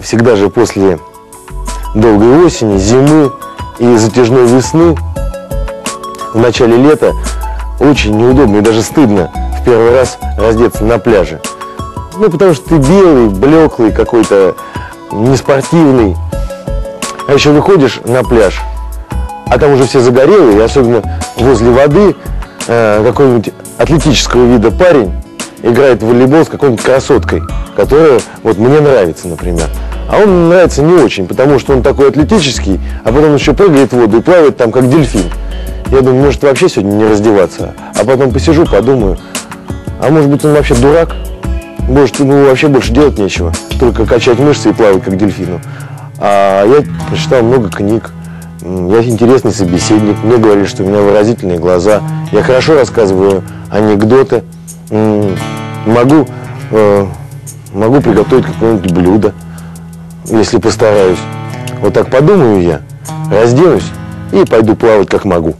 всегда же после долгой осени, зимы и затяжной весны в начале лета очень неудобно и даже стыдно в первый раз раздеться на пляже. Ну, потому что ты белый, блеклый, какой-то неспортивный. А еще выходишь на пляж, а там уже все загорелые, особенно возле воды э, какой-нибудь атлетического вида парень играет в волейбол с какой-нибудь красоткой, которая вот мне нравится, например. А он нравится не очень, потому что он такой атлетический, а потом еще прыгает в воду и плавает там, как дельфин. Я думаю, может вообще сегодня не раздеваться. А потом посижу, подумаю, а может быть он вообще дурак? Может, ему вообще больше делать нечего, только качать мышцы и плавать, как дельфину. А я прочитал много книг, я интересный собеседник, мне говорили, что у меня выразительные глаза, я хорошо рассказываю анекдоты, могу, э, могу приготовить какое-нибудь блюдо, если постараюсь. Вот так подумаю я, разденусь и пойду плавать как могу.